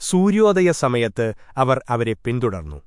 സൂര്യോദയ സമയത്ത് അവർ അവരെ പിന്തുടർന്നു.